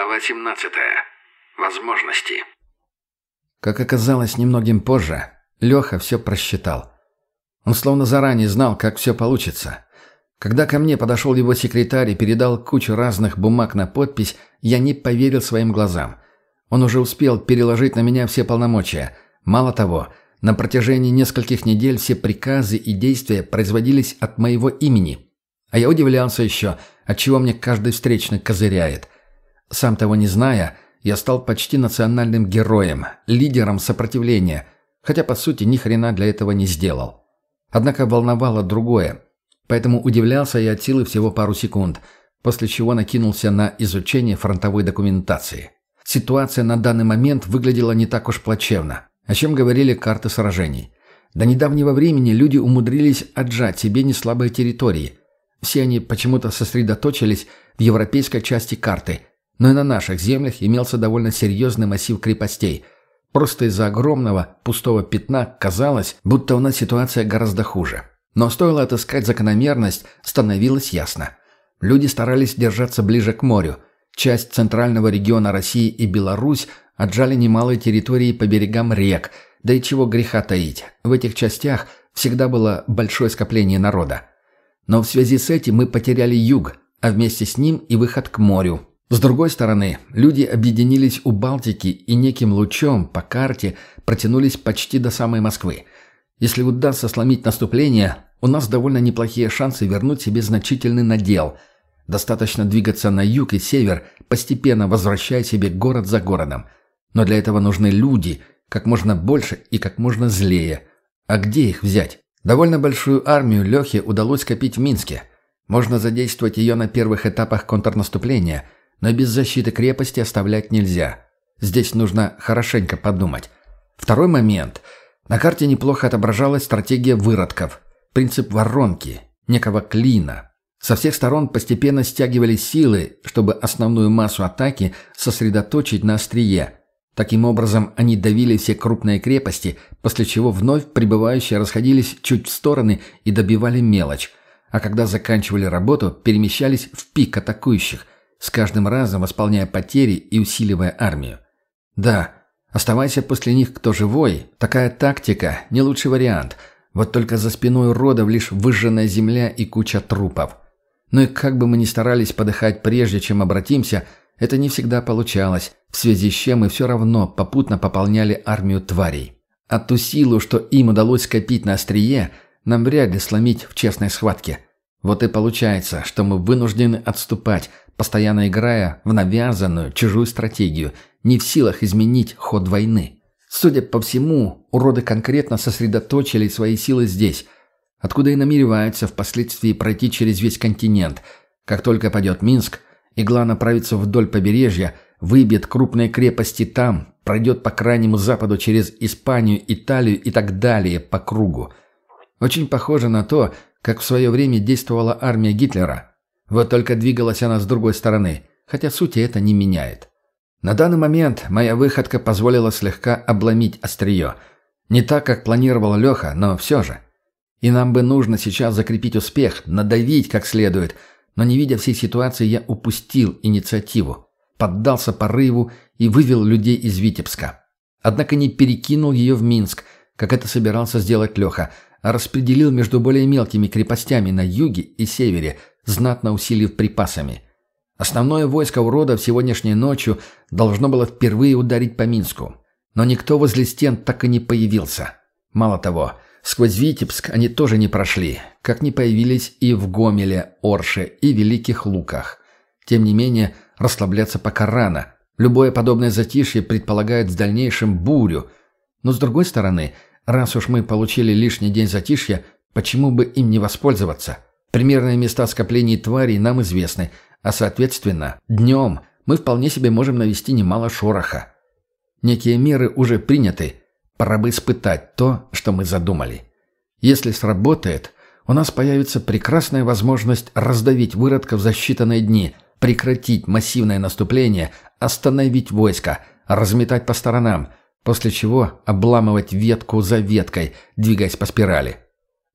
Глава 17. Возможности. Как оказалось немногим позже, Леха все просчитал. Он словно заранее знал, как все получится. Когда ко мне подошел его секретарь и передал кучу разных бумаг на подпись, я не поверил своим глазам. Он уже успел переложить на меня все полномочия. Мало того, на протяжении нескольких недель все приказы и действия производились от моего имени. А я удивлялся еще, отчего мне каждый встречный козыряет. Сам того не зная, я стал почти национальным героем, лидером сопротивления, хотя по сути ни хрена для этого не сделал. Однако волновало другое. Поэтому удивлялся я от силы всего пару секунд, после чего накинулся на изучение фронтовой документации. Ситуация на данный момент выглядела не так уж плачевно, о чем говорили карты сражений. До недавнего времени люди умудрились отжать себе неслабые территории. Все они почему-то сосредоточились в европейской части карты, но и на наших землях имелся довольно серьезный массив крепостей. Просто из-за огромного пустого пятна казалось, будто у нас ситуация гораздо хуже. Но стоило отыскать закономерность, становилось ясно. Люди старались держаться ближе к морю. Часть центрального региона России и Беларусь отжали немалые территории по берегам рек, да и чего греха таить. В этих частях всегда было большое скопление народа. Но в связи с этим мы потеряли юг, а вместе с ним и выход к морю. С другой стороны, люди объединились у Балтики и неким лучом по карте протянулись почти до самой Москвы – если удастся сломить наступление, у нас довольно неплохие шансы вернуть себе значительный надел. Достаточно двигаться на юг и север, постепенно возвращая себе город за городом. Но для этого нужны люди, как можно больше и как можно злее. А где их взять? Довольно большую армию Лехе удалось скопить в Минске. Можно задействовать ее на первых этапах контрнаступления, но без защиты крепости оставлять нельзя. Здесь нужно хорошенько подумать. Второй момент – на карте неплохо отображалась стратегия выродков, принцип воронки, некого клина. Со всех сторон постепенно стягивались силы, чтобы основную массу атаки сосредоточить на острие. Таким образом, они давили все крупные крепости, после чего вновь прибывающие расходились чуть в стороны и добивали мелочь. А когда заканчивали работу, перемещались в пик атакующих, с каждым разом восполняя потери и усиливая армию. Да, Оставайся после них кто живой. Такая тактика – не лучший вариант. Вот только за спиной уродов лишь выжженная земля и куча трупов. Ну и как бы мы ни старались подыхать прежде, чем обратимся, это не всегда получалось, в связи с чем мы все равно попутно пополняли армию тварей. А ту силу, что им удалось скопить на острие, нам вряд ли сломить в честной схватке. Вот и получается, что мы вынуждены отступать, постоянно играя в навязанную чужую стратегию – не в силах изменить ход войны. Судя по всему, уроды конкретно сосредоточили свои силы здесь, откуда и намереваются впоследствии пройти через весь континент. Как только пойдет Минск, игла направится вдоль побережья, выбьет крупные крепости там, пройдет по крайнему западу через Испанию, Италию и так далее по кругу. Очень похоже на то, как в свое время действовала армия Гитлера. Вот только двигалась она с другой стороны, хотя сути это не меняет. На данный момент моя выходка позволила слегка обломить острие. Не так, как планировал Леха, но все же. И нам бы нужно сейчас закрепить успех, надавить как следует, но не видя всей ситуации, я упустил инициативу, поддался порыву и вывел людей из Витебска. Однако не перекинул ее в Минск, как это собирался сделать Леха, а распределил между более мелкими крепостями на юге и севере, знатно усилив припасами – Основное войско уродов сегодняшней ночью должно было впервые ударить по Минску. Но никто возле стен так и не появился. Мало того, сквозь Витебск они тоже не прошли, как не появились и в Гомеле, Орше и Великих Луках. Тем не менее, расслабляться пока рано. Любое подобное затишье предполагает в дальнейшем бурю. Но с другой стороны, раз уж мы получили лишний день затишья, почему бы им не воспользоваться? Примерные места скоплений тварей нам известны – а соответственно, днем мы вполне себе можем навести немало шороха. Некие меры уже приняты, пора бы испытать то, что мы задумали. Если сработает, у нас появится прекрасная возможность раздавить выродков за считанные дни, прекратить массивное наступление, остановить войско, разметать по сторонам, после чего обламывать ветку за веткой, двигаясь по спирали.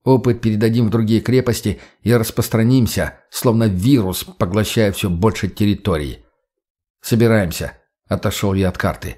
Опыт передадим в другие крепости и распространимся, словно вирус, поглощая все больше территории. «Собираемся», — отошел я от карты.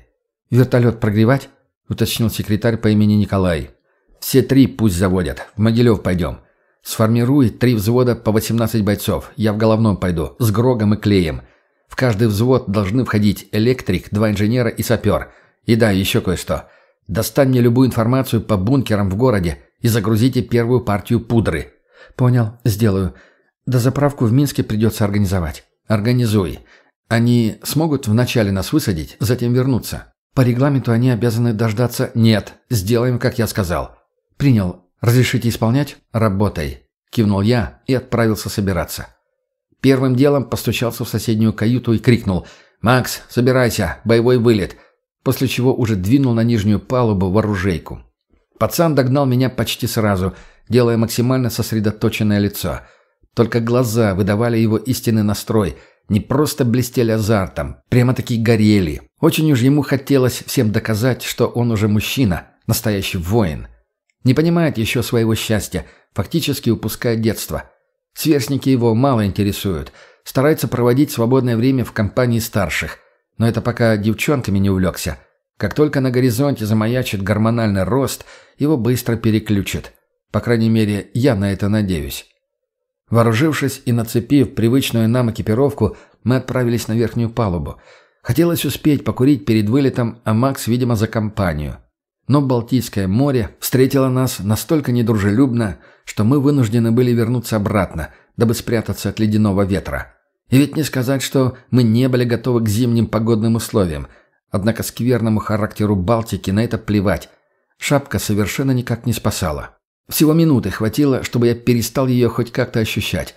«Вертолет прогревать?» — уточнил секретарь по имени Николай. «Все три пусть заводят. В Могилев пойдем. Сформируй три взвода по 18 бойцов. Я в головном пойду. С Грогом и Клеем. В каждый взвод должны входить электрик, два инженера и сапер. И да, еще кое-что. Достань мне любую информацию по бункерам в городе и загрузите первую партию пудры». «Понял. Сделаю. Да заправку в Минске придется организовать». «Организуй. Они смогут вначале нас высадить, затем вернуться?» «По регламенту они обязаны дождаться...» «Нет. Сделаем, как я сказал». «Принял. Разрешите исполнять?» «Работай», — кивнул я и отправился собираться. Первым делом постучался в соседнюю каюту и крикнул «Макс, собирайся, боевой вылет», после чего уже двинул на нижнюю палубу в оружейку. Пацан догнал меня почти сразу, делая максимально сосредоточенное лицо. Только глаза выдавали его истинный настрой, не просто блестели азартом, прямо-таки горели. Очень уж ему хотелось всем доказать, что он уже мужчина, настоящий воин. Не понимает еще своего счастья, фактически упускает детство. Сверстники его мало интересуют, старается проводить свободное время в компании старших. Но это пока девчонками не увлекся. Как только на горизонте замаячит гормональный рост, его быстро переключит. По крайней мере, я на это надеюсь. Вооружившись и нацепив привычную нам экипировку, мы отправились на верхнюю палубу. Хотелось успеть покурить перед вылетом, а Макс, видимо, за компанию. Но Балтийское море встретило нас настолько недружелюбно, что мы вынуждены были вернуться обратно, дабы спрятаться от ледяного ветра. И ведь не сказать, что мы не были готовы к зимним погодным условиям. Однако скверному характеру Балтики на это плевать. Шапка совершенно никак не спасала. Всего минуты хватило, чтобы я перестал ее хоть как-то ощущать.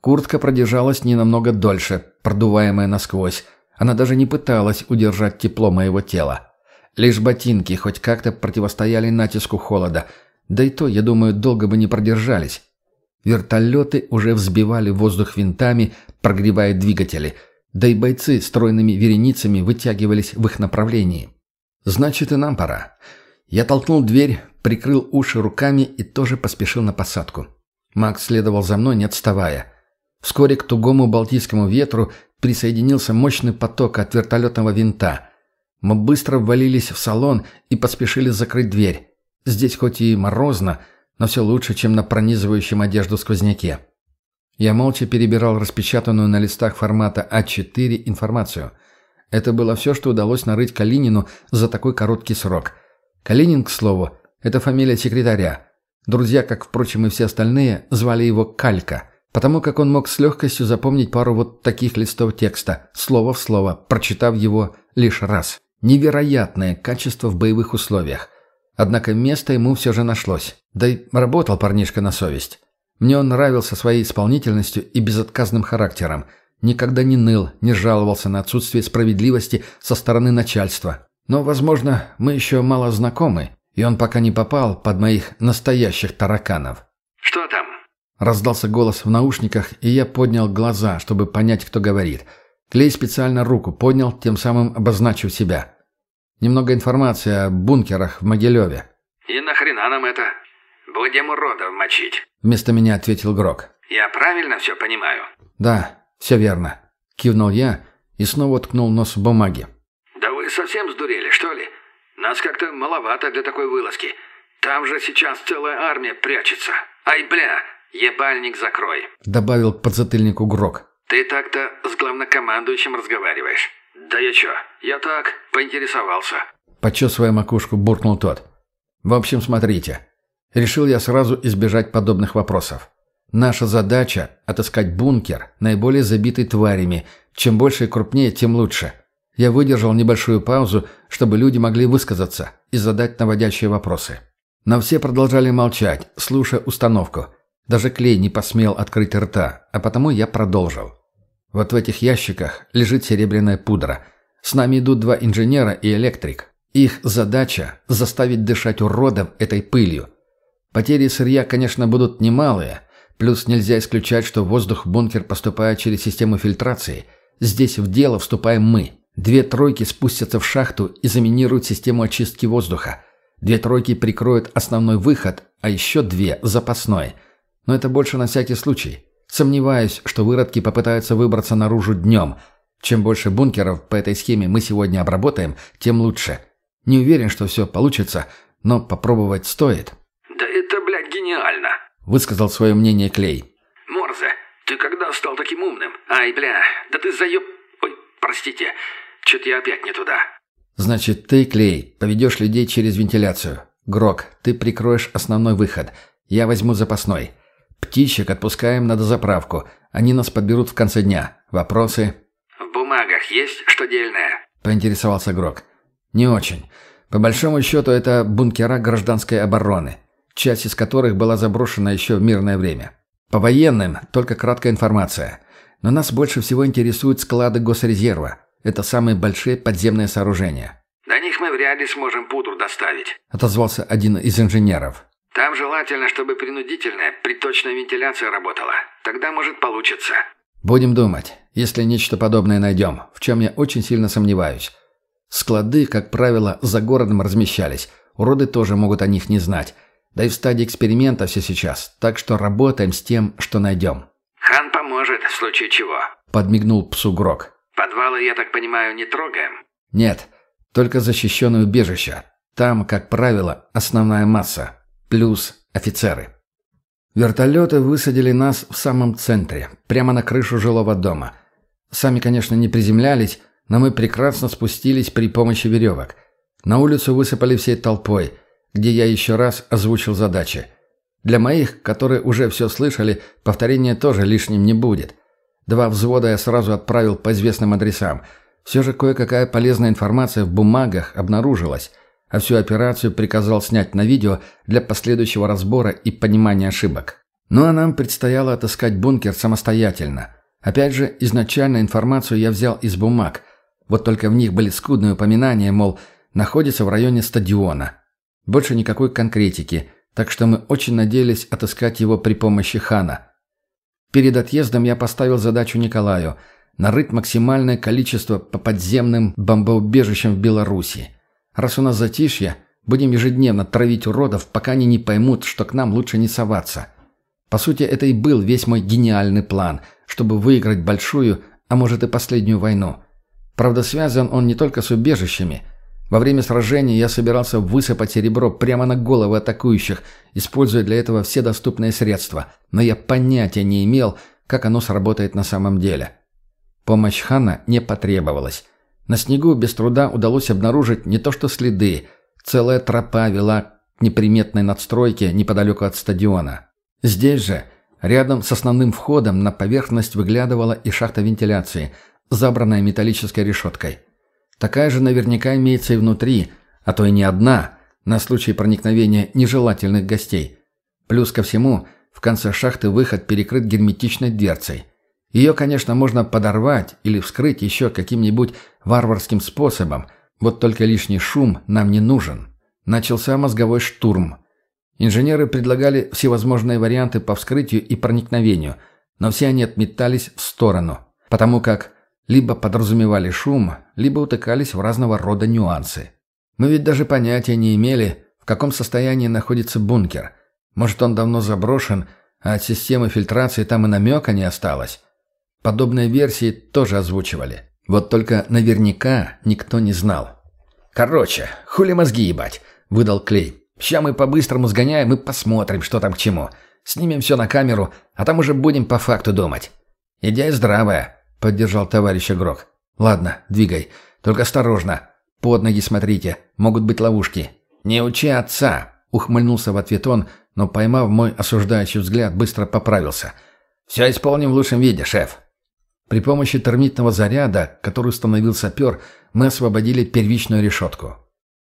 Куртка продержалась не намного дольше, продуваемая насквозь. Она даже не пыталась удержать тепло моего тела. Лишь ботинки хоть как-то противостояли натиску холода. Да и то, я думаю, долго бы не продержались. Вертолеты уже взбивали воздух винтами, прогревая двигатели. Да и бойцы стройными вереницами вытягивались в их направлении. Значит, и нам пора. Я толкнул дверь, прикрыл уши руками и тоже поспешил на посадку. Макс следовал за мной, не отставая. Вскоре к тугому балтийскому ветру присоединился мощный поток от вертолетного винта – мы быстро ввалились в салон и поспешили закрыть дверь. Здесь хоть и морозно, но все лучше, чем на пронизывающем одежду сквозняке. Я молча перебирал распечатанную на листах формата А4 информацию. Это было все, что удалось нарыть Калинину за такой короткий срок. Калинин, к слову, это фамилия секретаря. Друзья, как, впрочем, и все остальные, звали его Калька, потому как он мог с легкостью запомнить пару вот таких листов текста, слово в слово, прочитав его лишь раз. Невероятное качество в боевых условиях. Однако место ему все же нашлось. Да и работал парнишка на совесть. Мне он нравился своей исполнительностью и безотказным характером. Никогда не ныл, не жаловался на отсутствие справедливости со стороны начальства. Но, возможно, мы еще мало знакомы, и он пока не попал под моих настоящих тараканов. «Что там?» Раздался голос в наушниках, и я поднял глаза, чтобы понять, кто говорит – Клей специально руку поднял, тем самым обозначив себя. Немного информации о бункерах в Могилеве. «И нахрена нам это? Будем уродов мочить», — вместо меня ответил Грок. «Я правильно все понимаю?» «Да, все верно», — кивнул я и снова ткнул нос в бумаге. «Да вы совсем сдурели, что ли? Нас как-то маловато для такой вылазки. Там же сейчас целая армия прячется. Ай, бля, ебальник закрой», — добавил к подзатыльнику Грок. «Ты так-то с главнокомандующим разговариваешь?» «Да я чё, я так, поинтересовался». Почесывая макушку, буркнул тот. «В общем, смотрите. Решил я сразу избежать подобных вопросов. Наша задача – отыскать бункер, наиболее забитый тварями. Чем больше и крупнее, тем лучше. Я выдержал небольшую паузу, чтобы люди могли высказаться и задать наводящие вопросы. Но все продолжали молчать, слушая установку. Даже Клей не посмел открыть рта, а потому я продолжил. Вот в этих ящиках лежит серебряная пудра. С нами идут два инженера и электрик. Их задача – заставить дышать уродов этой пылью. Потери сырья, конечно, будут немалые. Плюс нельзя исключать, что воздух в бункер поступает через систему фильтрации. Здесь в дело вступаем мы. Две тройки спустятся в шахту и заминируют систему очистки воздуха. Две тройки прикроют основной выход, а еще две – запасной – но это больше на всякий случай. Сомневаюсь, что выродки попытаются выбраться наружу днем. Чем больше бункеров по этой схеме мы сегодня обработаем, тем лучше. Не уверен, что все получится, но попробовать стоит». «Да это, блядь, гениально!» — высказал свое мнение Клей. «Морзе, ты когда стал таким умным? Ай, бля, да ты заеб... Ой, простите, что-то я опять не туда». «Значит, ты, Клей, поведешь людей через вентиляцию. Грок, ты прикроешь основной выход. Я возьму запасной. Птичек отпускаем на дозаправку. Они нас подберут в конце дня. Вопросы?» «В бумагах есть что дельное?» — поинтересовался Грок. «Не очень. По большому счету, это бункера гражданской обороны, часть из которых была заброшена еще в мирное время. По военным только краткая информация. Но нас больше всего интересуют склады госрезерва. Это самые большие подземные сооружения. «До них мы вряд ли сможем пудру доставить», — отозвался один из инженеров. «Там желательно, чтобы принудительная, приточная вентиляция работала. Тогда, может, получится». «Будем думать, если нечто подобное найдем, в чем я очень сильно сомневаюсь. Склады, как правило, за городом размещались. Уроды тоже могут о них не знать. Да и в стадии эксперимента все сейчас, так что работаем с тем, что найдем». «Хан поможет, в случае чего», — подмигнул псу Грок. «Подвалы, я так понимаю, не трогаем?» «Нет, только защищенное убежище. Там, как правило, основная масса. Плюс офицеры». Вертолеты высадили нас в самом центре, прямо на крышу жилого дома. Сами, конечно, не приземлялись, но мы прекрасно спустились при помощи веревок. На улицу высыпали всей толпой, где я еще раз озвучил задачи. Для моих, которые уже все слышали, повторения тоже лишним не будет – Два взвода я сразу отправил по известным адресам. Все же кое-какая полезная информация в бумагах обнаружилась, а всю операцию приказал снять на видео для последующего разбора и понимания ошибок. Ну а нам предстояло отыскать бункер самостоятельно. Опять же, изначально информацию я взял из бумаг. Вот только в них были скудные упоминания, мол, находится в районе стадиона. Больше никакой конкретики, так что мы очень надеялись отыскать его при помощи Хана – Перед отъездом я поставил задачу Николаю – нарыть максимальное количество по подземным бомбоубежищам в Беларуси. Раз у нас затишье, будем ежедневно травить уродов, пока они не поймут, что к нам лучше не соваться. По сути, это и был весь мой гениальный план, чтобы выиграть большую, а может и последнюю войну. Правда, связан он не только с убежищами – во время сражения я собирался высыпать серебро прямо на головы атакующих, используя для этого все доступные средства, но я понятия не имел, как оно сработает на самом деле. Помощь Хана не потребовалась. На снегу без труда удалось обнаружить не то что следы, целая тропа вела к неприметной надстройке неподалеку от стадиона. Здесь же, рядом с основным входом, на поверхность выглядывала и шахта вентиляции, забранная металлической решеткой. Такая же наверняка имеется и внутри, а то и не одна, на случай проникновения нежелательных гостей. Плюс ко всему, в конце шахты выход перекрыт герметичной дверцей. Ее, конечно, можно подорвать или вскрыть еще каким-нибудь варварским способом, вот только лишний шум нам не нужен. Начался мозговой штурм. Инженеры предлагали всевозможные варианты по вскрытию и проникновению, но все они отметались в сторону, потому как либо подразумевали шум, либо утыкались в разного рода нюансы. Мы ведь даже понятия не имели, в каком состоянии находится бункер. Может, он давно заброшен, а от системы фильтрации там и намека не осталось. Подобные версии тоже озвучивали. Вот только наверняка никто не знал. «Короче, хули мозги ебать», — выдал Клей. «Ща мы по-быстрому сгоняем и посмотрим, что там к чему. Снимем все на камеру, а там уже будем по факту думать. Идея здравая». — поддержал товарищ Игрок. «Ладно, двигай. Только осторожно. Под ноги смотрите. Могут быть ловушки». «Не учи отца!» — ухмыльнулся в ответ он, но, поймав мой осуждающий взгляд, быстро поправился. «Все исполним в лучшем виде, шеф». При помощи термитного заряда, который установил сапер, мы освободили первичную решетку.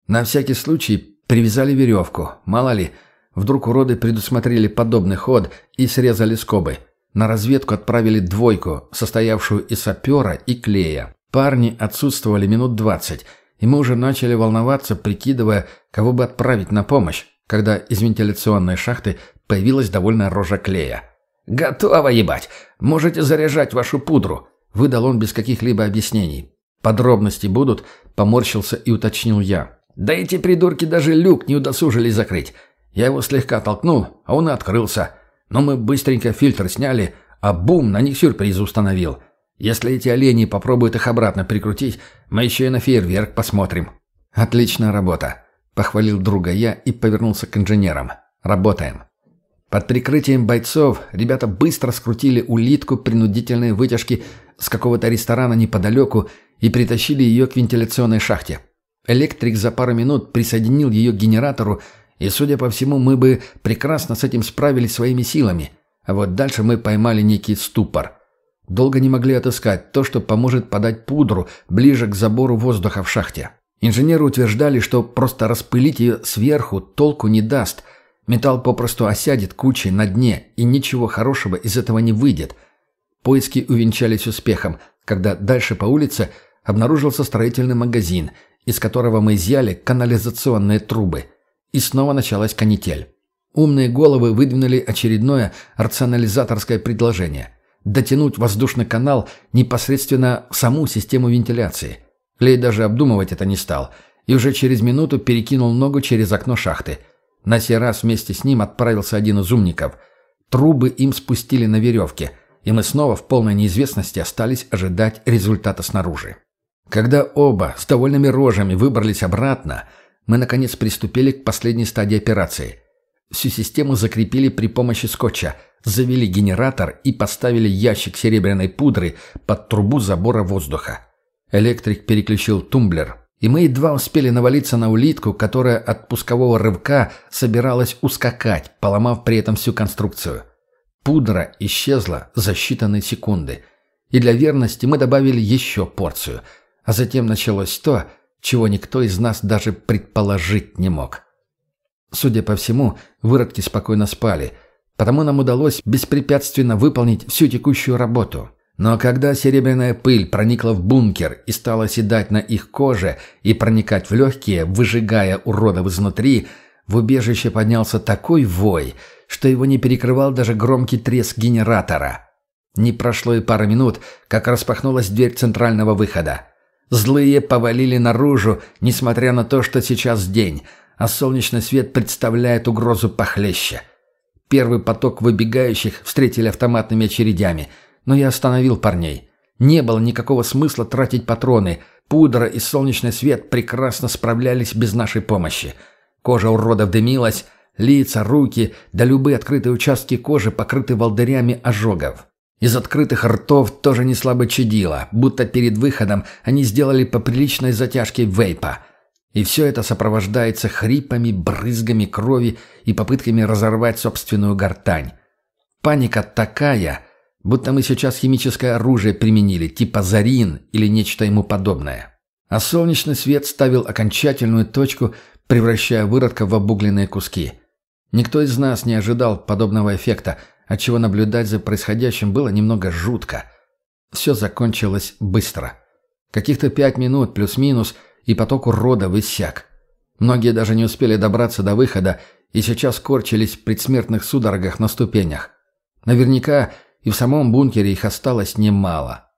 На всякий случай привязали веревку. Мало ли, вдруг уроды предусмотрели подобный ход и срезали скобы — на разведку отправили двойку, состоявшую из сапера и клея. Парни отсутствовали минут двадцать, и мы уже начали волноваться, прикидывая, кого бы отправить на помощь, когда из вентиляционной шахты появилась довольно рожа клея. «Готово, ебать! Можете заряжать вашу пудру!» — выдал он без каких-либо объяснений. «Подробности будут?» — поморщился и уточнил я. «Да эти придурки даже люк не удосужились закрыть. Я его слегка толкнул, а он и открылся. Но мы быстренько фильтр сняли, а Бум на них сюрприз установил. Если эти олени попробуют их обратно прикрутить, мы еще и на фейерверк посмотрим». «Отличная работа», — похвалил друга я и повернулся к инженерам. «Работаем». Под прикрытием бойцов ребята быстро скрутили улитку принудительной вытяжки с какого-то ресторана неподалеку и притащили ее к вентиляционной шахте. Электрик за пару минут присоединил ее к генератору, и, судя по всему, мы бы прекрасно с этим справились своими силами. А вот дальше мы поймали некий ступор. Долго не могли отыскать то, что поможет подать пудру ближе к забору воздуха в шахте. Инженеры утверждали, что просто распылить ее сверху толку не даст – Металл попросту осядет кучей на дне, и ничего хорошего из этого не выйдет. Поиски увенчались успехом, когда дальше по улице обнаружился строительный магазин, из которого мы изъяли канализационные трубы. И снова началась канитель. Умные головы выдвинули очередное рационализаторское предложение – дотянуть воздушный канал непосредственно в саму систему вентиляции. Клей даже обдумывать это не стал, и уже через минуту перекинул ногу через окно шахты – на сей раз вместе с ним отправился один из умников. Трубы им спустили на веревке, и мы снова в полной неизвестности остались ожидать результата снаружи. Когда оба с довольными рожами выбрались обратно, мы наконец приступили к последней стадии операции. Всю систему закрепили при помощи скотча, завели генератор и поставили ящик серебряной пудры под трубу забора воздуха. Электрик переключил тумблер, и мы едва успели навалиться на улитку, которая от пускового рывка собиралась ускакать, поломав при этом всю конструкцию. Пудра исчезла за считанные секунды. И для верности мы добавили еще порцию. А затем началось то, чего никто из нас даже предположить не мог. Судя по всему, выродки спокойно спали, потому нам удалось беспрепятственно выполнить всю текущую работу – но когда серебряная пыль проникла в бункер и стала седать на их коже и проникать в легкие, выжигая уродов изнутри, в убежище поднялся такой вой, что его не перекрывал даже громкий треск генератора. Не прошло и пары минут, как распахнулась дверь центрального выхода. Злые повалили наружу, несмотря на то, что сейчас день, а солнечный свет представляет угрозу похлеще. Первый поток выбегающих встретили автоматными очередями – но я остановил парней. Не было никакого смысла тратить патроны. Пудра и солнечный свет прекрасно справлялись без нашей помощи. Кожа уродов дымилась, лица, руки, да любые открытые участки кожи покрыты волдырями ожогов. Из открытых ртов тоже не слабо чадило, будто перед выходом они сделали по приличной затяжке вейпа. И все это сопровождается хрипами, брызгами крови и попытками разорвать собственную гортань. Паника такая, Будто мы сейчас химическое оружие применили, типа зарин или нечто ему подобное. А солнечный свет ставил окончательную точку, превращая выродка в обугленные куски. Никто из нас не ожидал подобного эффекта, отчего наблюдать за происходящим было немного жутко. Все закончилось быстро. Каких-то пять минут плюс-минус, и поток уродов иссяк. Многие даже не успели добраться до выхода и сейчас корчились в предсмертных судорогах на ступенях. Наверняка и в самом бункере их осталось немало.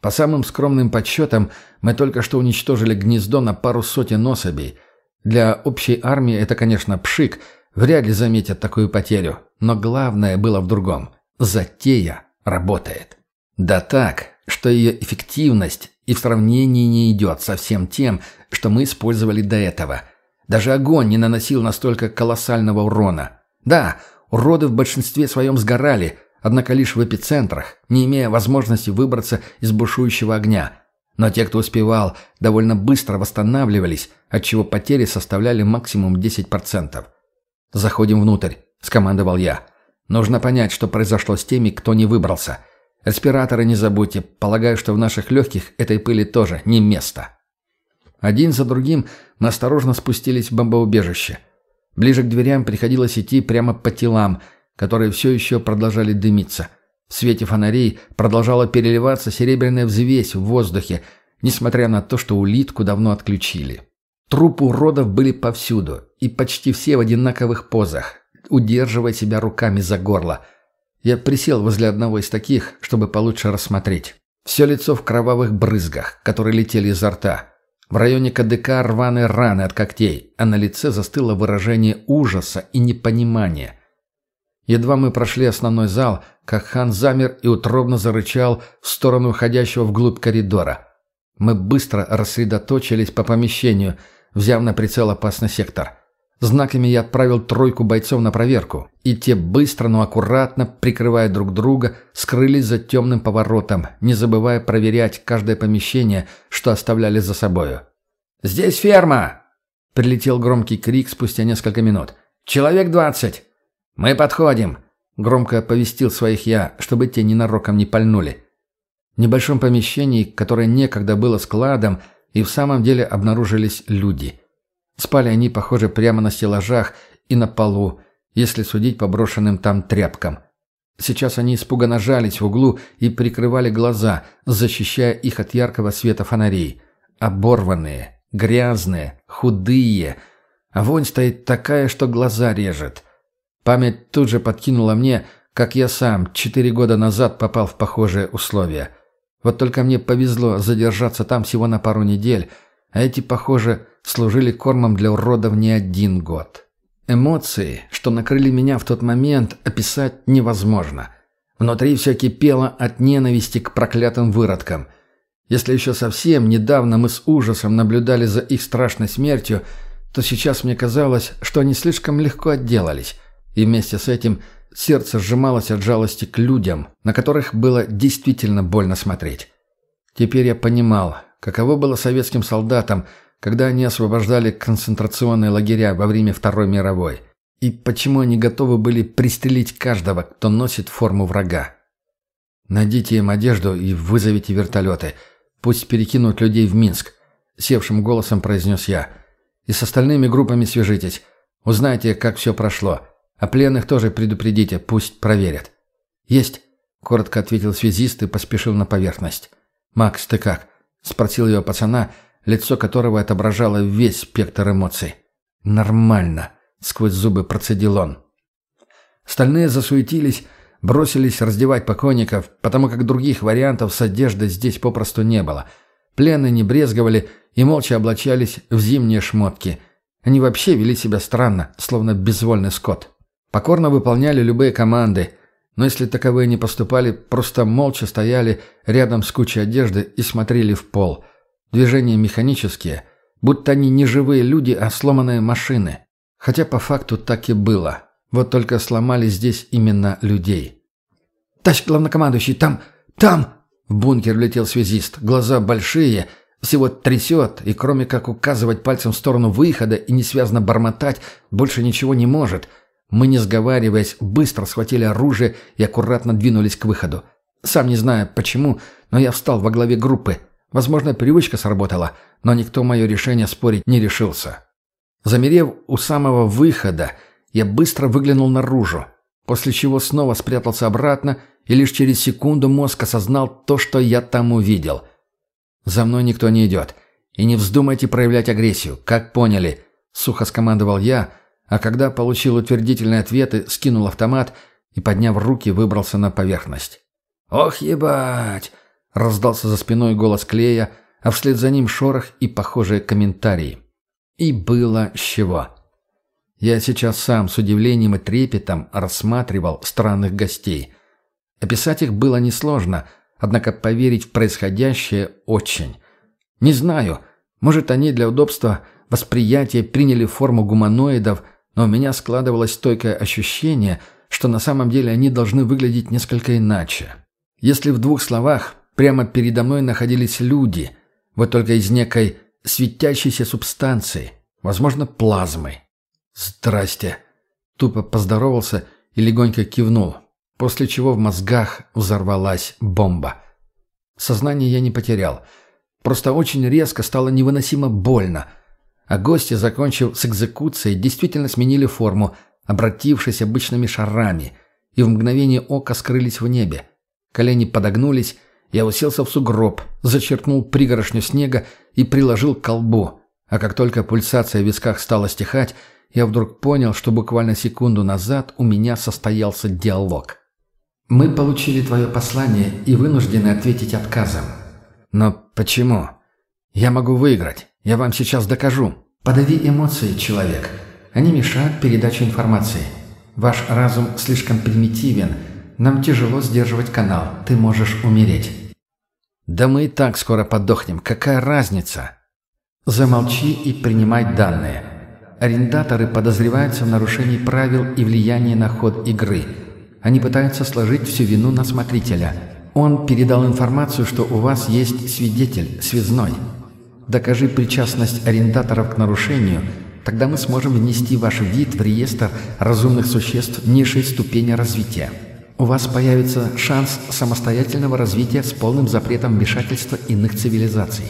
По самым скромным подсчетам, мы только что уничтожили гнездо на пару сотен особей. Для общей армии это, конечно, пшик, вряд ли заметят такую потерю. Но главное было в другом. Затея работает. Да так, что ее эффективность и в сравнении не идет со всем тем, что мы использовали до этого. Даже огонь не наносил настолько колоссального урона. Да, уроды в большинстве своем сгорали – однако лишь в эпицентрах, не имея возможности выбраться из бушующего огня. Но те, кто успевал, довольно быстро восстанавливались, отчего потери составляли максимум 10%. «Заходим внутрь», — скомандовал я. «Нужно понять, что произошло с теми, кто не выбрался. Респираторы не забудьте, полагаю, что в наших легких этой пыли тоже не место». Один за другим осторожно спустились в бомбоубежище. Ближе к дверям приходилось идти прямо по телам — которые все еще продолжали дымиться. В свете фонарей продолжала переливаться серебряная взвесь в воздухе, несмотря на то, что улитку давно отключили. Трупы уродов были повсюду, и почти все в одинаковых позах, удерживая себя руками за горло. Я присел возле одного из таких, чтобы получше рассмотреть. Все лицо в кровавых брызгах, которые летели изо рта. В районе КДК рваные раны от когтей, а на лице застыло выражение ужаса и непонимания. Едва мы прошли основной зал, как хан замер и утробно зарычал в сторону уходящего вглубь коридора. Мы быстро рассредоточились по помещению, взяв на прицел опасный сектор. Знаками я отправил тройку бойцов на проверку, и те быстро, но аккуратно, прикрывая друг друга, скрылись за темным поворотом, не забывая проверять каждое помещение, что оставляли за собою. «Здесь ферма!» — прилетел громкий крик спустя несколько минут. «Человек двадцать!» «Мы подходим!» — громко оповестил своих я, чтобы те ненароком не пальнули. В небольшом помещении, которое некогда было складом, и в самом деле обнаружились люди. Спали они, похоже, прямо на стеллажах и на полу, если судить по брошенным там тряпкам. Сейчас они испуганно жались в углу и прикрывали глаза, защищая их от яркого света фонарей. Оборванные, грязные, худые. А вонь стоит такая, что глаза режет. Память тут же подкинула мне, как я сам четыре года назад попал в похожие условия. Вот только мне повезло задержаться там всего на пару недель, а эти, похоже, служили кормом для уродов не один год. Эмоции, что накрыли меня в тот момент, описать невозможно. Внутри все кипело от ненависти к проклятым выродкам. Если еще совсем недавно мы с ужасом наблюдали за их страшной смертью, то сейчас мне казалось, что они слишком легко отделались – и вместе с этим сердце сжималось от жалости к людям, на которых было действительно больно смотреть. Теперь я понимал, каково было советским солдатам, когда они освобождали концентрационные лагеря во время Второй мировой, и почему они готовы были пристрелить каждого, кто носит форму врага. «Найдите им одежду и вызовите вертолеты. Пусть перекинут людей в Минск», — севшим голосом произнес я. «И с остальными группами свяжитесь. Узнайте, как все прошло. А пленных тоже предупредите, пусть проверят». «Есть», — коротко ответил связист и поспешил на поверхность. «Макс, ты как?» — спросил его пацана, лицо которого отображало весь спектр эмоций. «Нормально», — сквозь зубы процедил он. Остальные засуетились, бросились раздевать покойников, потому как других вариантов с одеждой здесь попросту не было. Пленные не брезговали и молча облачались в зимние шмотки. Они вообще вели себя странно, словно безвольный скот. Покорно выполняли любые команды, но если таковые не поступали, просто молча стояли рядом с кучей одежды и смотрели в пол. Движения механические, будто они не живые люди, а сломанные машины. Хотя по факту так и было. Вот только сломали здесь именно людей. «Товарищ главнокомандующий, там... там...» В бункер влетел связист. Глаза большие, всего трясет, и кроме как указывать пальцем в сторону выхода и несвязно бормотать, больше ничего не может – мы, не сговариваясь, быстро схватили оружие и аккуратно двинулись к выходу. Сам не знаю почему, но я встал во главе группы. Возможно, привычка сработала, но никто мое решение спорить не решился. Замерев у самого выхода, я быстро выглянул наружу, после чего снова спрятался обратно, и лишь через секунду мозг осознал то, что я там увидел. «За мной никто не идет. И не вздумайте проявлять агрессию, как поняли», — сухо скомандовал я, а когда получил утвердительные ответы, скинул автомат и, подняв руки, выбрался на поверхность. «Ох, ебать!» — раздался за спиной голос Клея, а вслед за ним шорох и похожие комментарии. И было с чего. Я сейчас сам с удивлением и трепетом рассматривал странных гостей. Описать их было несложно, однако поверить в происходящее очень. Не знаю, может, они для удобства восприятия приняли форму гуманоидов – но у меня складывалось стойкое ощущение, что на самом деле они должны выглядеть несколько иначе. Если в двух словах, прямо передо мной находились люди, вот только из некой светящейся субстанции, возможно, плазмы. «Здрасте!» Тупо поздоровался и легонько кивнул, после чего в мозгах взорвалась бомба. Сознание я не потерял. Просто очень резко стало невыносимо больно – а гости, закончив с экзекуцией, действительно сменили форму, обратившись обычными шарами, и в мгновение ока скрылись в небе. Колени подогнулись, я уселся в сугроб, зачерпнул пригорошню снега и приложил к колбу. А как только пульсация в висках стала стихать, я вдруг понял, что буквально секунду назад у меня состоялся диалог. «Мы получили твое послание и вынуждены ответить отказом». «Но почему? Я могу выиграть. Я вам сейчас докажу. Подави эмоции, человек. Они мешают передаче информации. Ваш разум слишком примитивен. Нам тяжело сдерживать канал. Ты можешь умереть». «Да мы и так скоро подохнем. Какая разница?» «Замолчи и принимай данные. Арендаторы подозреваются в нарушении правил и влиянии на ход игры. Они пытаются сложить всю вину на смотрителя. Он передал информацию, что у вас есть свидетель, связной. Докажи причастность арендаторов к нарушению, тогда мы сможем внести ваш вид в реестр разумных существ низшей ступени развития. У вас появится шанс самостоятельного развития с полным запретом вмешательства иных цивилизаций.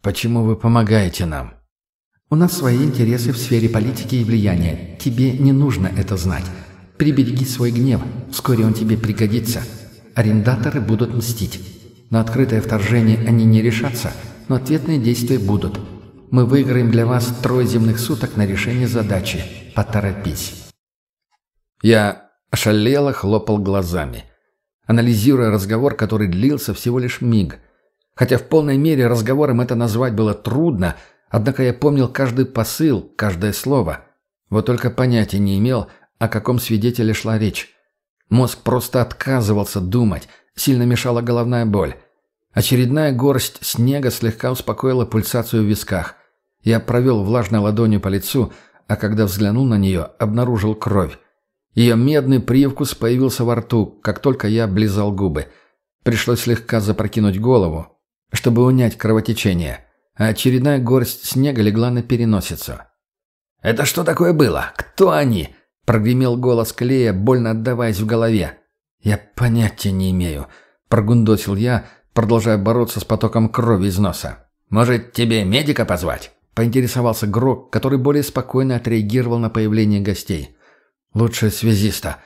Почему вы помогаете нам? У нас свои интересы в сфере политики и влияния. Тебе не нужно это знать. Прибереги свой гнев, вскоре он тебе пригодится. Арендаторы будут мстить. На открытое вторжение они не решатся – но ответные действия будут. Мы выиграем для вас трое земных суток на решение задачи. Поторопись». Я ошалело хлопал глазами, анализируя разговор, который длился всего лишь миг. Хотя в полной мере разговором это назвать было трудно, однако я помнил каждый посыл, каждое слово. Вот только понятия не имел, о каком свидетеле шла речь. Мозг просто отказывался думать, сильно мешала головная боль. Очередная горсть снега слегка успокоила пульсацию в висках. Я провел влажной ладонью по лицу, а когда взглянул на нее, обнаружил кровь. Ее медный привкус появился во рту, как только я облизал губы. Пришлось слегка запрокинуть голову, чтобы унять кровотечение, а очередная горсть снега легла на переносицу. «Это что такое было? Кто они?» — прогремел голос Клея, больно отдаваясь в голове. «Я понятия не имею», — прогундосил я, продолжая бороться с потоком крови из носа. «Может, тебе медика позвать?» – поинтересовался Грок, который более спокойно отреагировал на появление гостей. «Лучше связиста.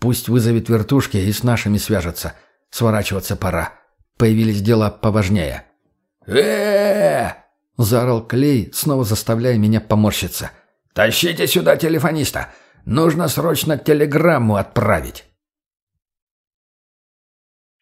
Пусть вызовет вертушки и с нашими свяжется. Сворачиваться пора. Появились дела поважнее». э заорал Клей, снова заставляя меня поморщиться. «Тащите сюда телефониста! Нужно срочно телеграмму отправить!»